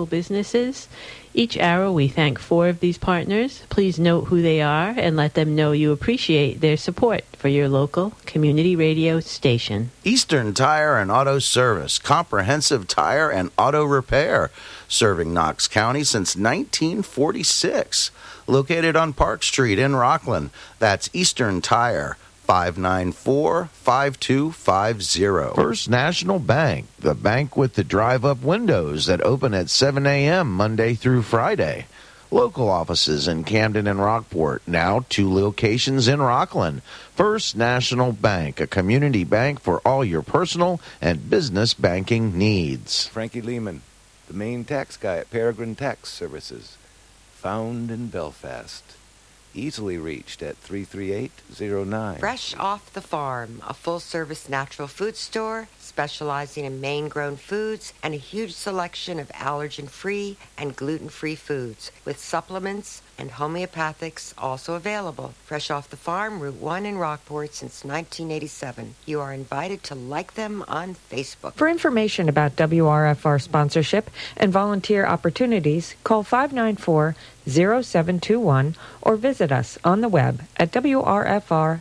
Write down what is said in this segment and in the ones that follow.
local businesses. Each hour, we thank four of these partners. Please note who they are and let them know you appreciate their support for your local community radio station. Eastern Tire and Auto Service, comprehensive tire and auto repair, serving Knox County since 1946. Located on Park Street in Rockland. That's Eastern Tire. 594 5250. First National Bank, the bank with the drive up windows that open at 7 a.m. Monday through Friday. Local offices in Camden and Rockport, now two locations in Rockland. First National Bank, a community bank for all your personal and business banking needs. Frankie Lehman, the main tax guy at Peregrine Tax Services, found in Belfast easily reached at 33809. Fresh off the farm, a full service natural food store specializing in Maine grown foods and a huge selection of allergen free and gluten free foods with supplements and homeopathics also available. Fresh off the farm, Route 1 in Rockport since 1987. You are invited to like them on Facebook. For information about WRFR sponsorship and volunteer opportunities, call 594 0721 or visit us on the web at wrfr.org.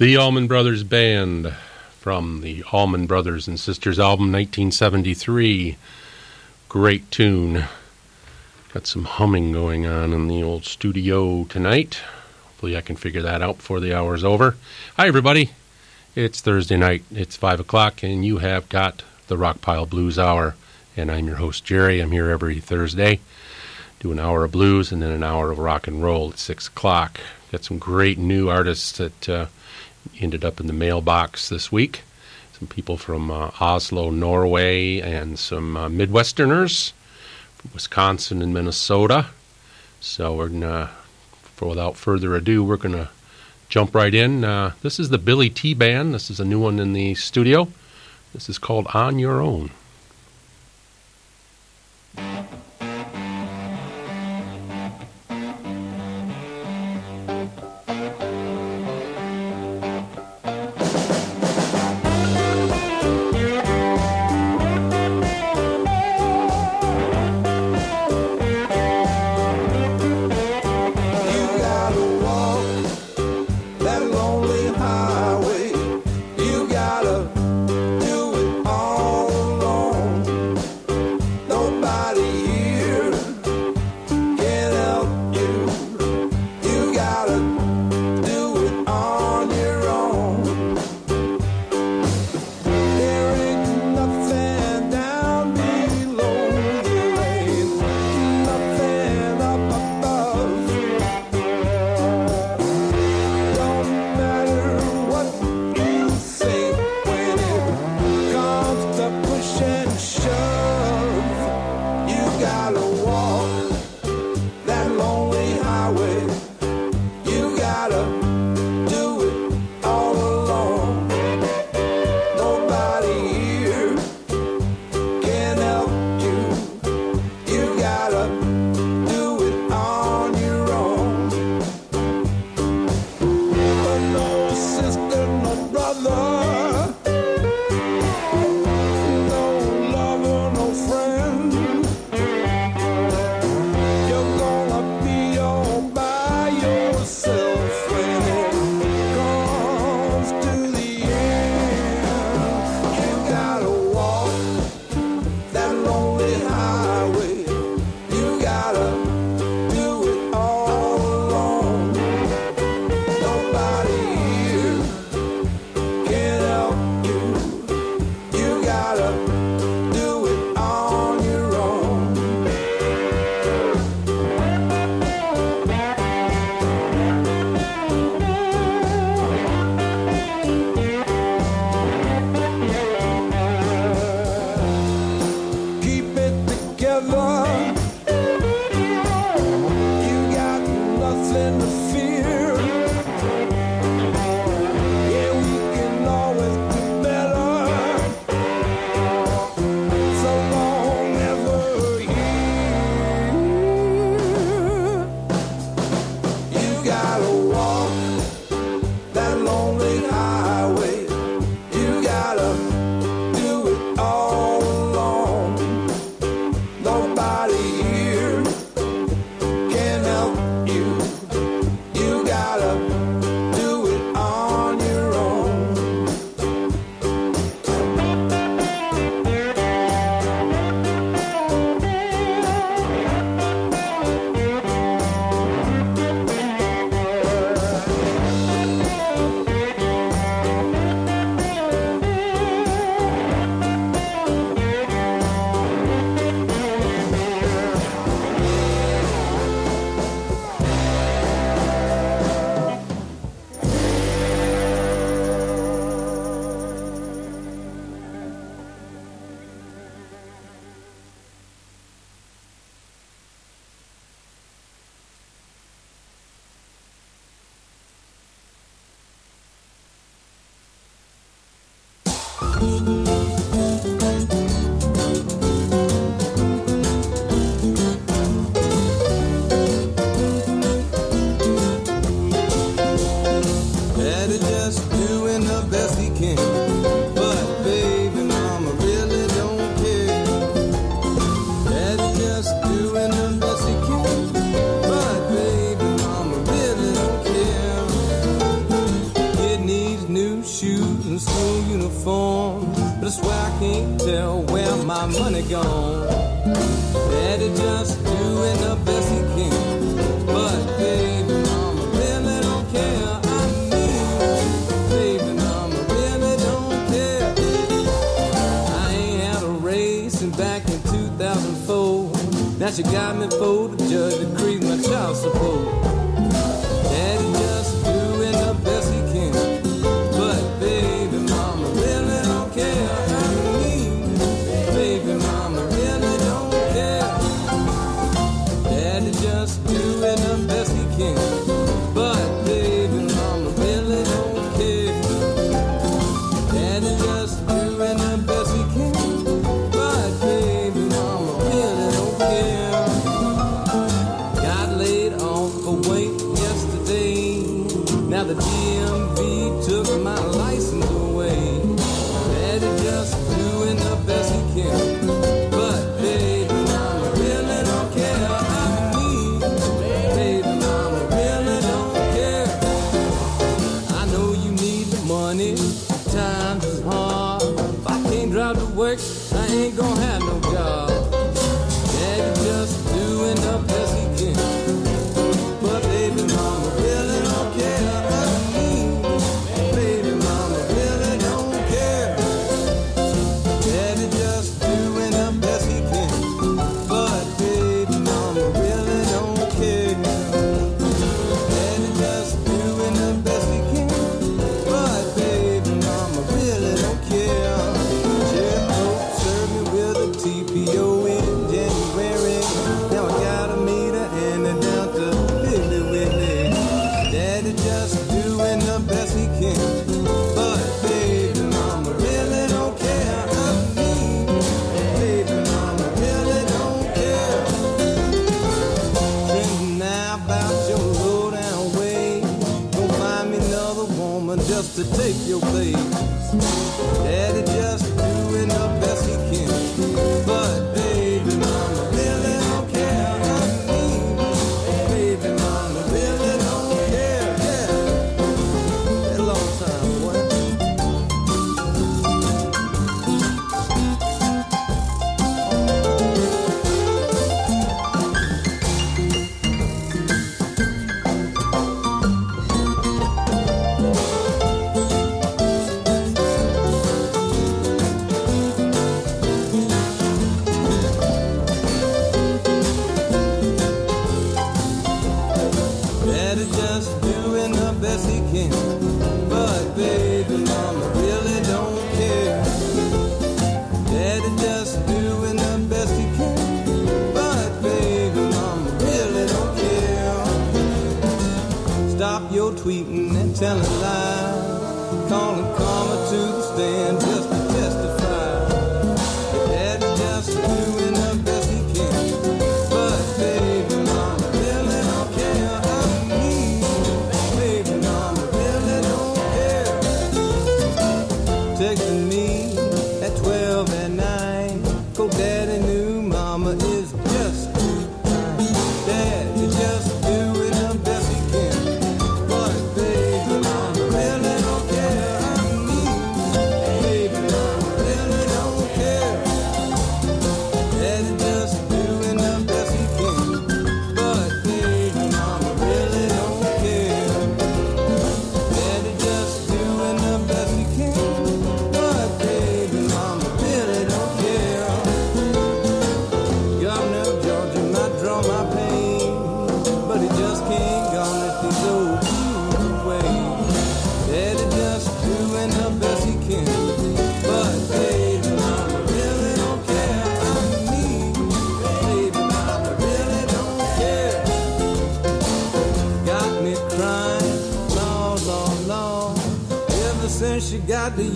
The Allman Brothers Band from the Allman Brothers and Sisters album 1973. Great tune. Got some humming going on in the old studio tonight. Hopefully, I can figure that out before the hour's over. Hi, everybody. It's Thursday night. It's 5 o'clock, and you have got the Rockpile Blues Hour. And I'm your host, Jerry. I'm here every Thursday. Do an hour of blues and then an hour of rock and roll at 6 o'clock. Got some great new artists that uh, ended up in the mailbox this week. Some people from uh, Oslo, Norway, and some uh, Midwesterners from Wisconsin and Minnesota. So we're gonna, for without further ado, we're gonna jump right in. Uh, this is the Billy T Band. This is a new one in the studio. This is called On Your Own.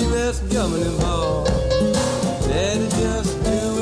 U.S. government involved. Daddy just doing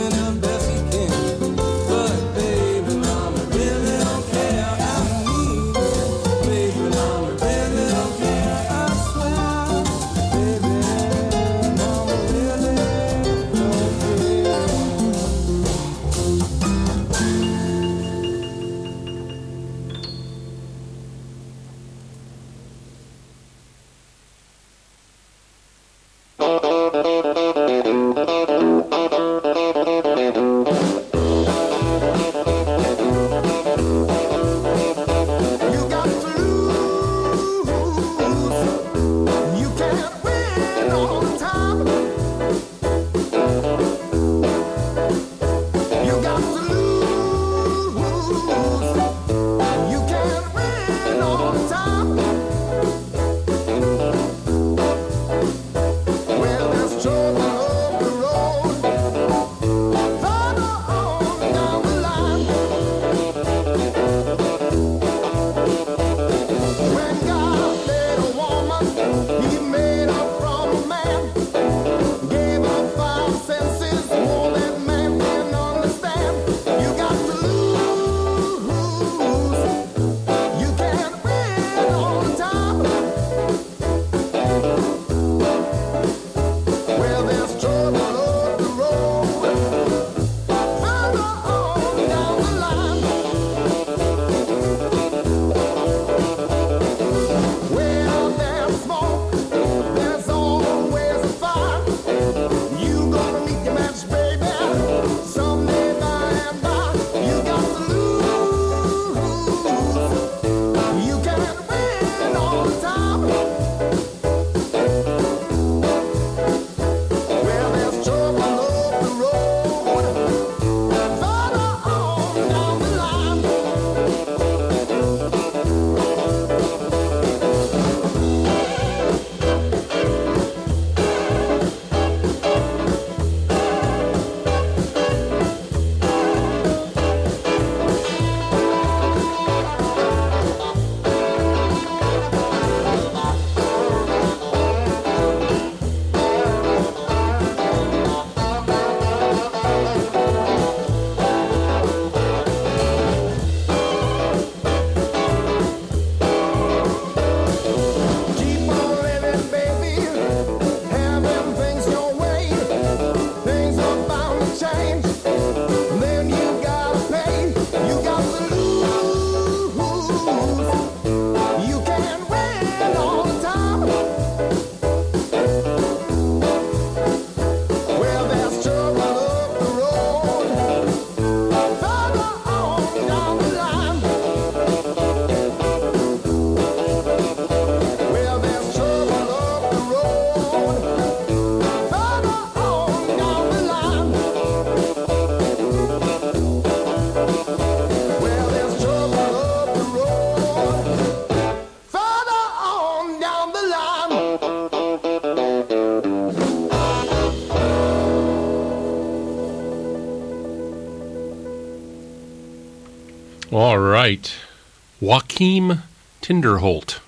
Joakim Tinderholt,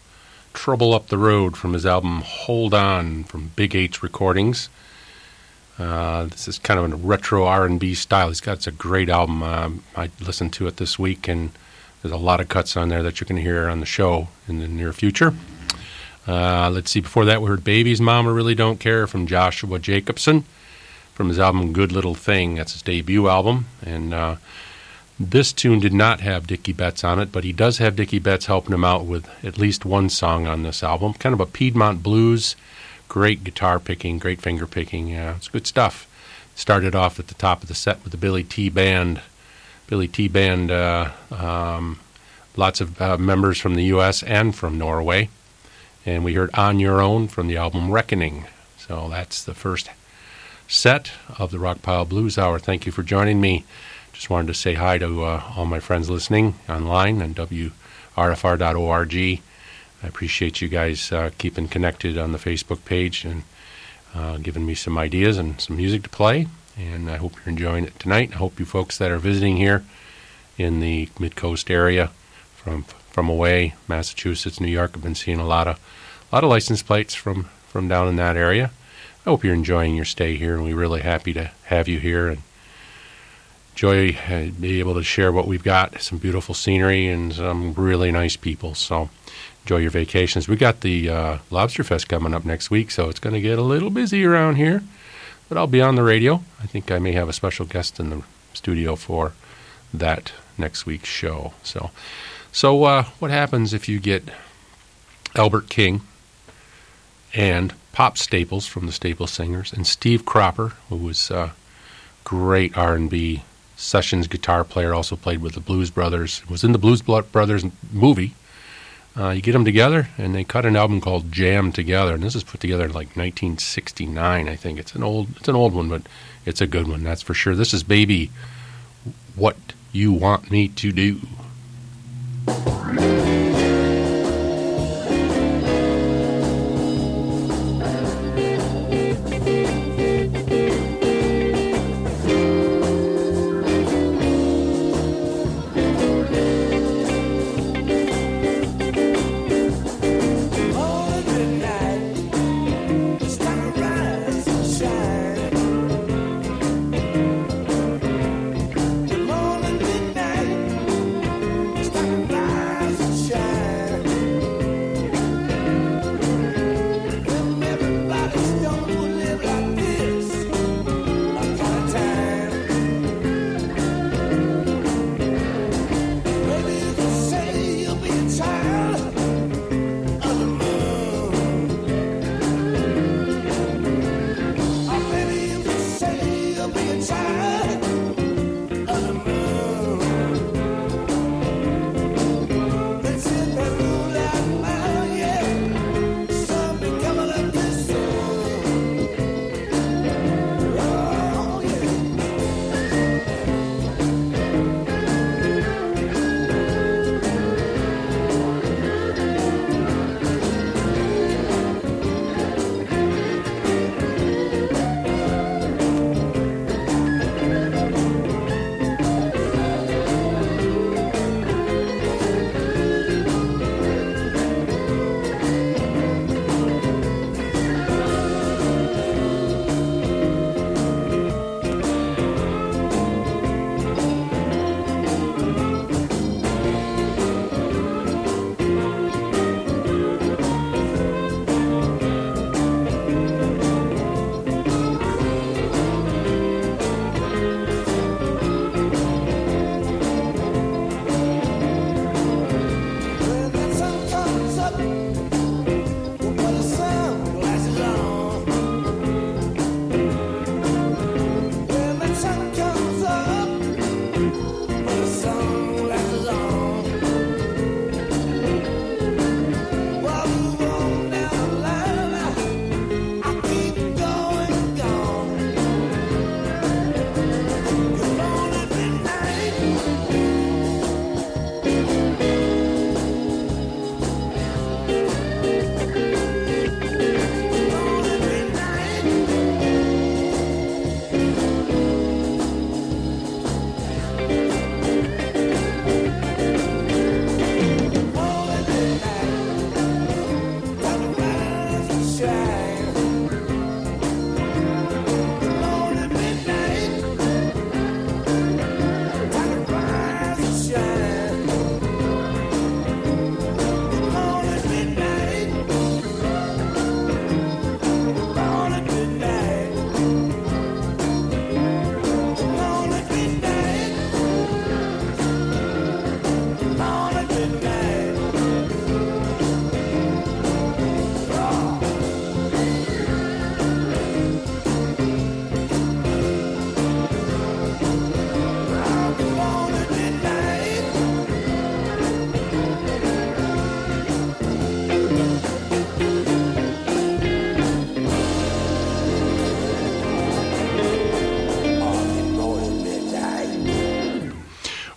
Trouble Up the Road from his album Hold On from Big H Recordings. Uh, this is kind of a retro R&B style. He's got it's a great album. Um, I listened to it this week, and there's a lot of cuts on there that you're going to hear on the show in the near future. Uh, let's see. Before that, we heard "Baby's Mama Really Don't Care" from Joshua Jacobson from his album "Good Little Thing." That's his debut album, and uh, this tune did not have Dickey Betts on it, but he does have Dickey Betts helping him out with at least one song on this album. Kind of a Piedmont blues Great guitar picking, great finger picking. It's good stuff. Started off at the top of the set with the Billy T Band. Billy T Band, uh, um, lots of uh, members from the U.S. and from Norway. And we heard On Your Own from the album Reckoning. So that's the first set of the Rockpile Blues Hour. Thank you for joining me. Just wanted to say hi to uh, all my friends listening online on WRFR.org. I appreciate you guys uh, keeping connected on the Facebook page and uh, giving me some ideas and some music to play. And I hope you're enjoying it tonight. I hope you folks that are visiting here in the Mid Coast area from from away, Massachusetts, New York, have been seeing a lot of a lot of license plates from from down in that area. I hope you're enjoying your stay here, and we're really happy to have you here and enjoy uh, be able to share what we've got. Some beautiful scenery and some really nice people. So enjoy your vacations. We got the uh, Lobster Fest coming up next week, so it's going to get a little busy around here. But I'll be on the radio. I think I may have a special guest in the studio for that next week's show. So, so uh, what happens if you get Albert King and Pop Staples from the Staples Singers and Steve Cropper, who was a great R&B sessions guitar player, also played with the Blues Brothers, was in the Blues Brothers movie uh, you get them together, and they cut an album called Jammed Together, and this is put together in like 1969, I think. It's an old, it's an old one, but it's a good one, that's for sure. This is Baby, What You Want Me to Do.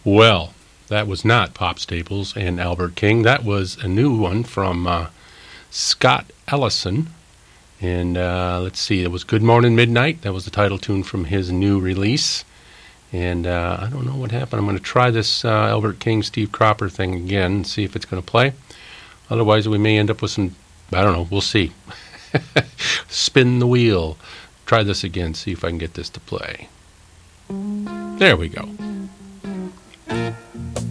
Well, that was not Pop Staples and Albert King. That was a new one from uh, Scott Ellison. And uh, let's see, it was Good Morning Midnight. That was the title tune from his new release. And uh, I don't know what happened. I'm going to try this Albert King, Steve Cropper thing again and see if it's going to play. Otherwise, we may end up with some, I don't know, we'll see. Spin the wheel. Try this again, see if I can get this to play. There we go thank you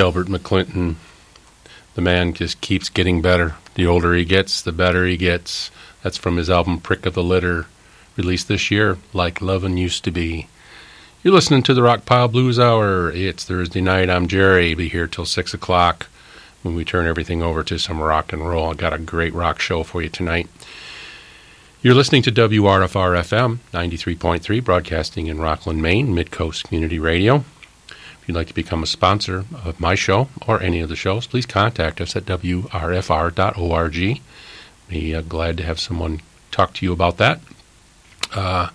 Delbert McClinton. The man just keeps getting better. The older he gets, the better he gets. That's from his album Prick of the Litter, released this year, Like Lovin' Used to Be. You're listening to the Rockpile Blues Hour. It's Thursday night. I'm Jerry. Be here till 6 o'clock when we turn everything over to some rock and roll. I got a great rock show for you tonight. You're listening to WRFR FM 93.3, broadcasting in Rockland, Maine, Midcoast Community Radio. You'd like to become a sponsor of my show or any of the shows, please contact us at wrfr.org. Be uh, glad to have someone talk to you about that. Uh,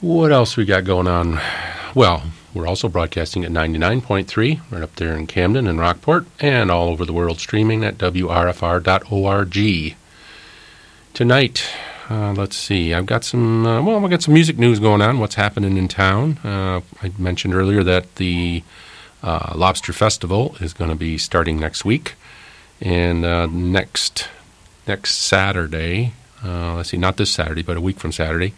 what else we got going on? Well, we're also broadcasting at 99.3 right up there in Camden and Rockport and all over the world streaming at wrfr.org. Tonight, uh, let's see. I've got some. Uh, well, I've got some music news going on. What's happening in town? Uh, I mentioned earlier that the uh, Lobster Festival is going to be starting next week, and next next Saturday. Let's see, not this Saturday, but a week from Saturday,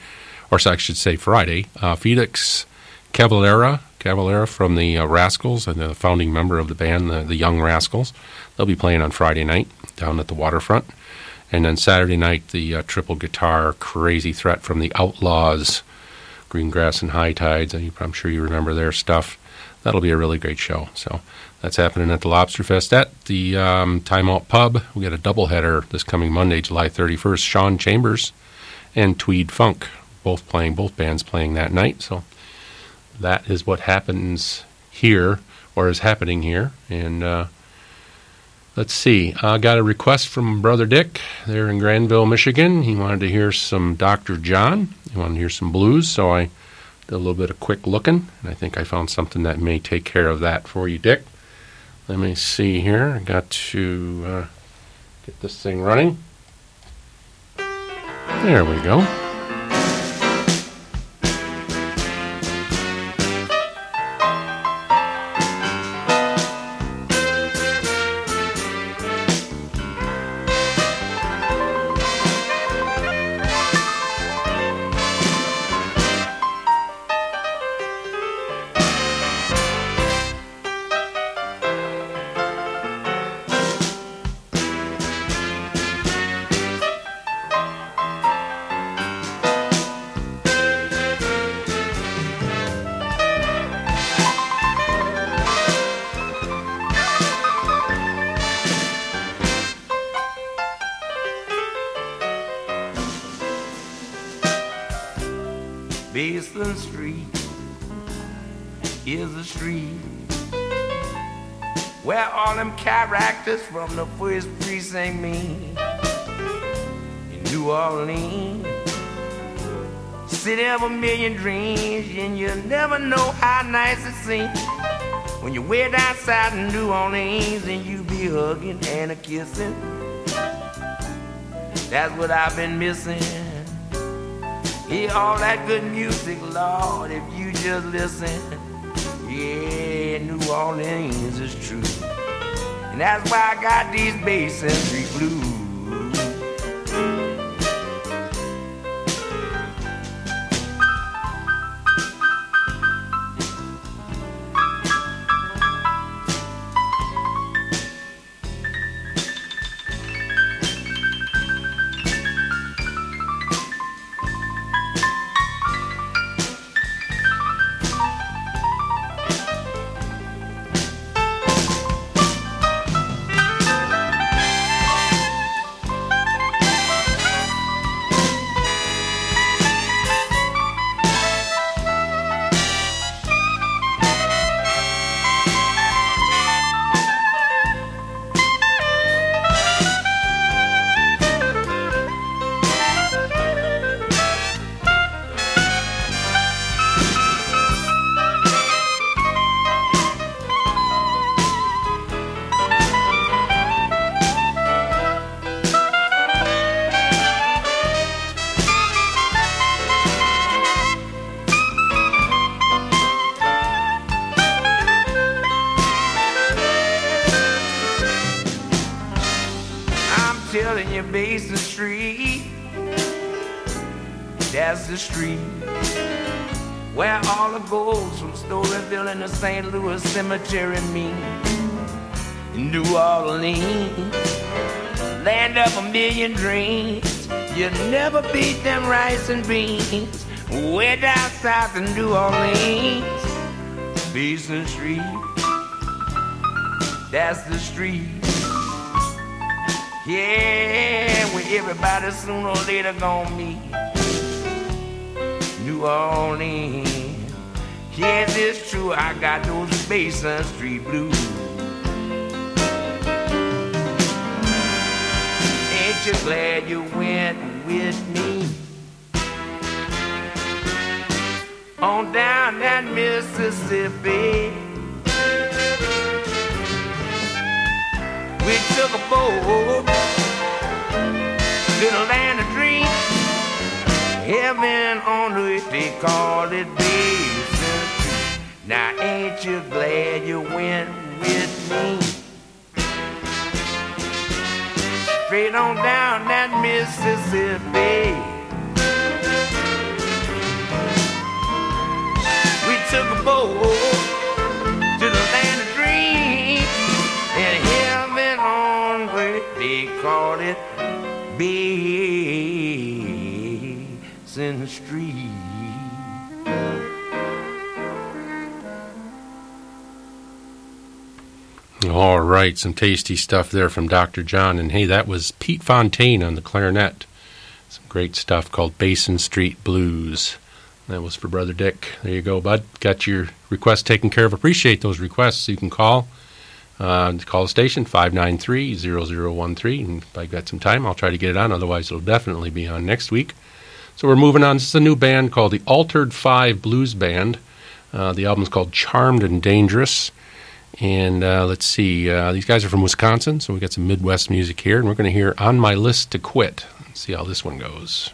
or so I should say Friday. Felix Cavaliere, Cavaliere from the Rascals, and the founding member of the band, the, the Young Rascals. They'll be playing on Friday night down at the waterfront. And then Saturday night, the uh, triple guitar crazy threat from the Outlaws, Green Grass and High Tides. I'm sure you remember their stuff. That'll be a really great show. So that's happening at the Lobster Fest at the um, Time Out Pub. We got a doubleheader this coming Monday, July 31st. Sean Chambers and Tweed Funk, both playing, both bands playing that night. So that is what happens here, or is happening here. And uh, Let's see. I got a request from Brother Dick there in Grandville, Michigan. He wanted to hear some Dr. John. He wanted to hear some blues, so I did a little bit of quick looking, and I think I found something that may take care of that for you, Dick. Let me see here. I got to uh, get this thing running. There we go. All them characters from the first precinct meet in New Orleans. City of a million dreams, and you never know how nice it seems when you're way down south in New Orleans and you be hugging and a kissing. That's what I've been missing. Hear all that good music, Lord, if you just listen. Yeah, New Orleans is true. And that's why I got these Basin Street blues. Street where all the gold from Storyville and the St. Louis Cemetery meet. In New Orleans, land of a million dreams. You never beat them rice and beans. Way down south in New Orleans, Basin Street. That's the street. Yeah, where everybody sooner or later gonna meet. New Orleans. Yes, it's true, I got those Basin Street blues. Ain't you glad you went with me? On down that Mississippi. We took a boat to the land of dreams. Heaven on earth, they call it Basin. Now ain't you glad you went with me? Straight on down that Mississippi. We took a boat to the land of dreams. And heaven on earth, they called it Basin Street. All right, some tasty stuff there from Dr. John. And hey, that was Pete Fountain on the clarinet. Some great stuff called Basin Street Blues. That was for Brother Dick. There you go, bud. Got your request taken care of. Appreciate those requests. You can call. Uh, call the station 593 0013. And if I've got some time, I'll try to get it on. Otherwise, it'll definitely be on next week. So we're moving on. This is a new band called the Altered Five Blues Band. Uh, the album's called Charmed and Dangerous. And uh, let's see, uh, these guys are from Wisconsin, so we got some Midwest music here, and we're going to hear On My List to Quit. Let's see how this one goes.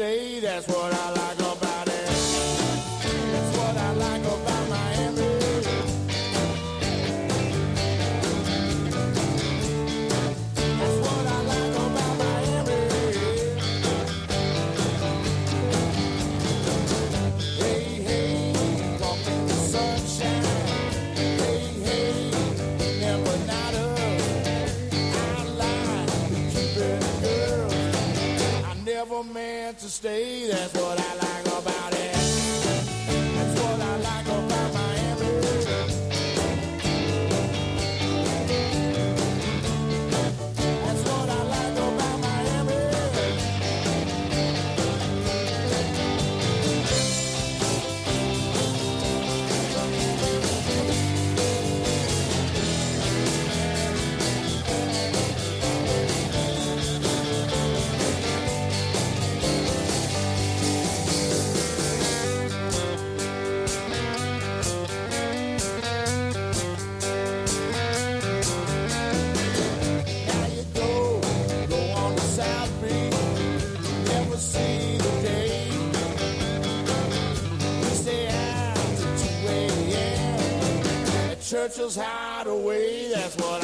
That's what I like stay. Churchill's Hideaway. That's what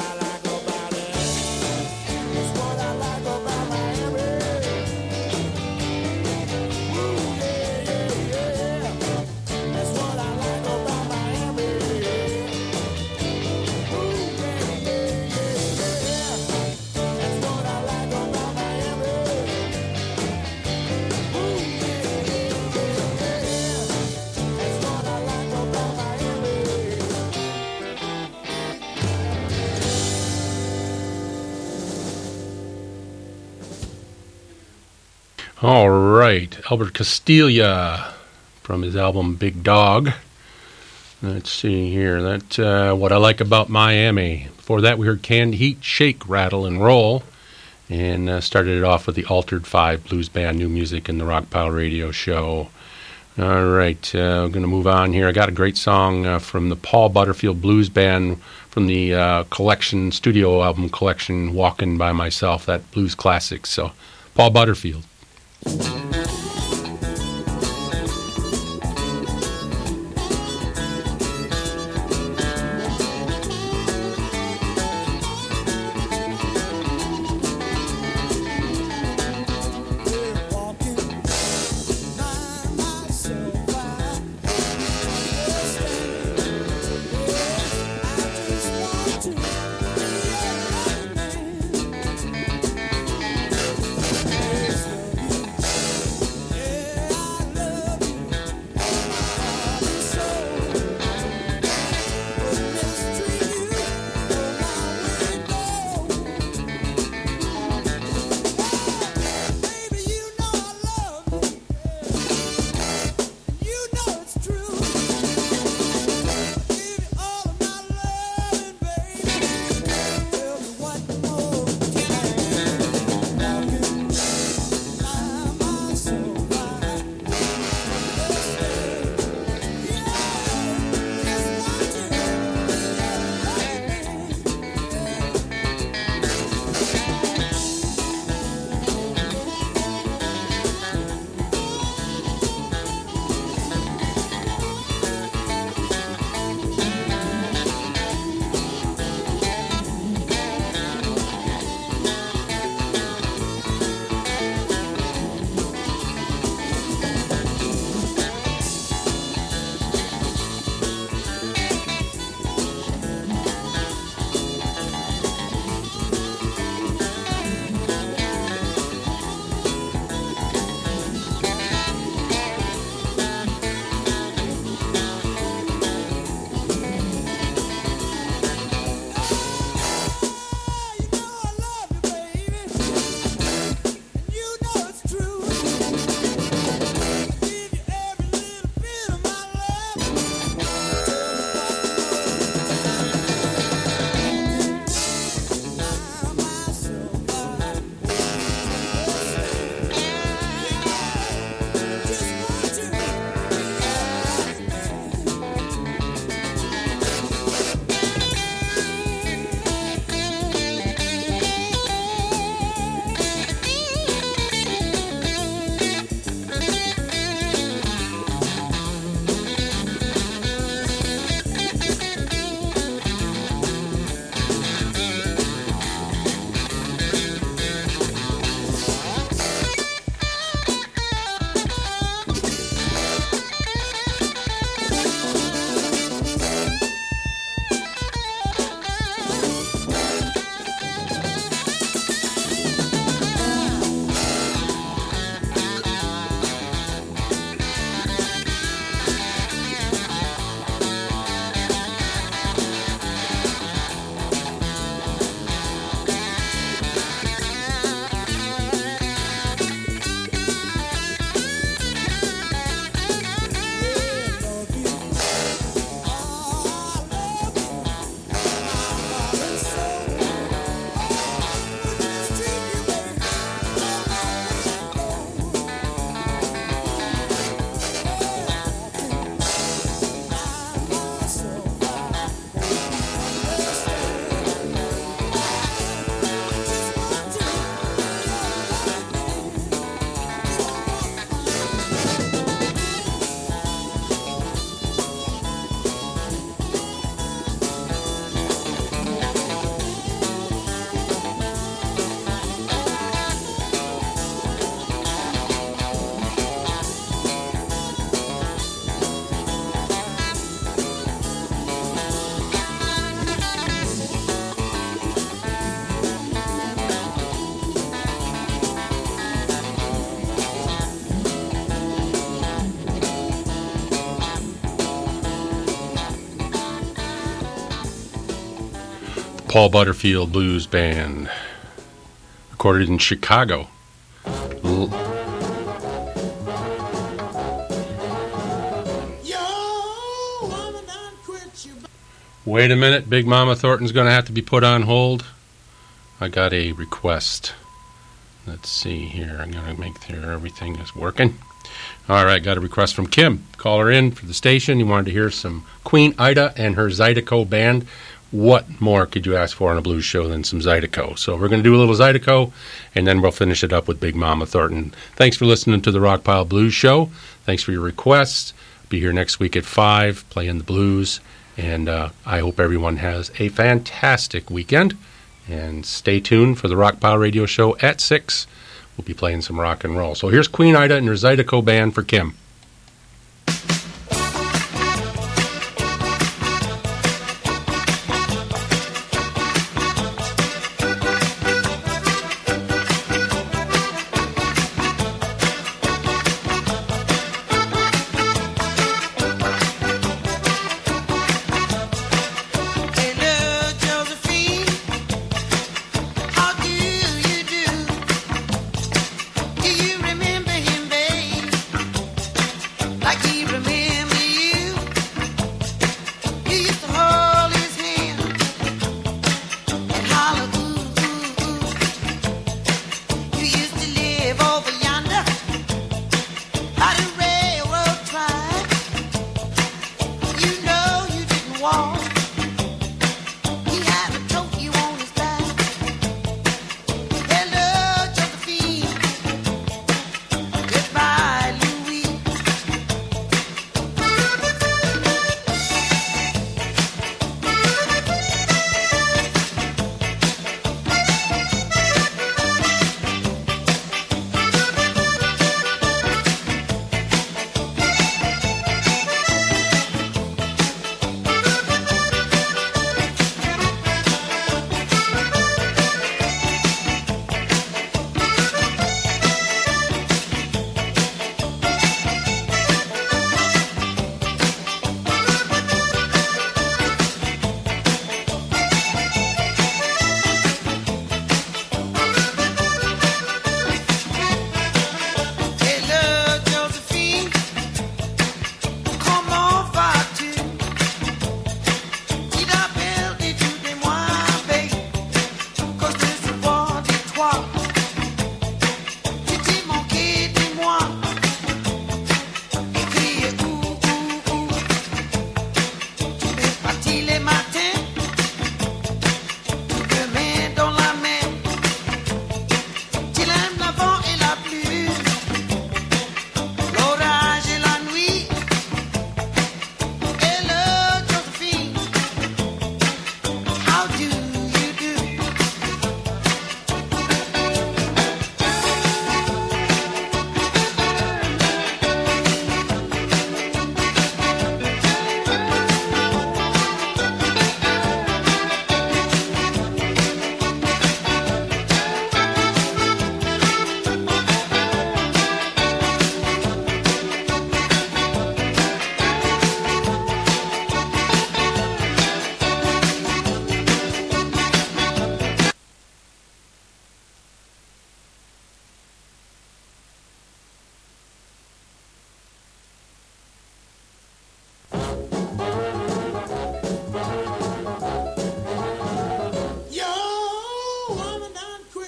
All right, Albert Castiglia from his album Big Dog. Let's see here. That's uh, what I like about Miami. Before that, we heard Canned Heat, Shake, Rattle, and Roll, and uh, started it off with the Altered Five Blues Band, new music in the Rock Pile Radio Show. All right, I'm going to move on here. I got a great song uh, from the Paul Butterfield Blues Band from the collection, studio album collection, Walking by Myself, that blues classic. So, Paul Butterfield. Yes, Paul Butterfield Blues Band. Recorded in Chicago. L- Wait a minute, Big Mama Thornton's going to have to be put on hold. I got a request. Let's see here. I'm going to make sure everything is working. All right, got a request from Kim. Call her in for the station. You wanted to hear some Queen Ida and her Zydeco band. What more could you ask for on a blues show than some Zydeco? So we're going to do a little Zydeco, and then we'll finish it up with Big Mama Thornton. Thanks for listening to the Rockpile Blues Show. Thanks for your requests. Be here next week at 5, playing the blues. And uh, I hope everyone has a fantastic weekend. And stay tuned for the Rockpile Radio Show at 6. We'll be playing some rock and roll. So here's Queen Ida and her Zydeco band for Kim.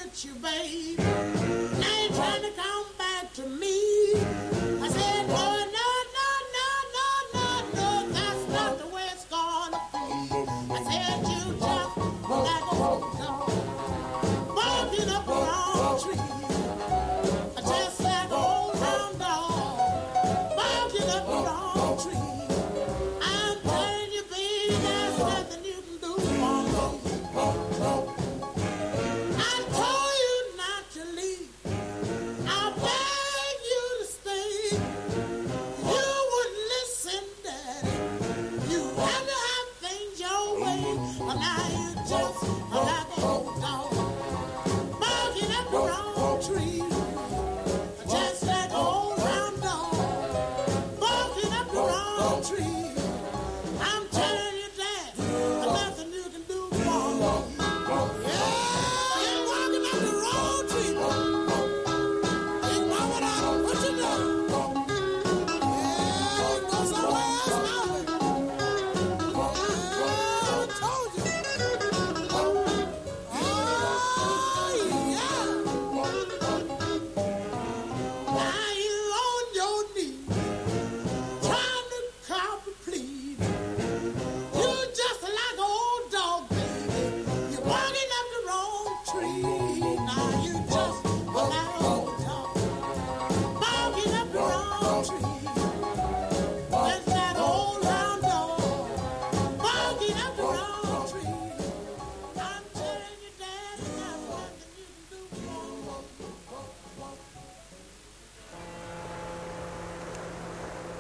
without you, babe. Ain't trying to come back to me.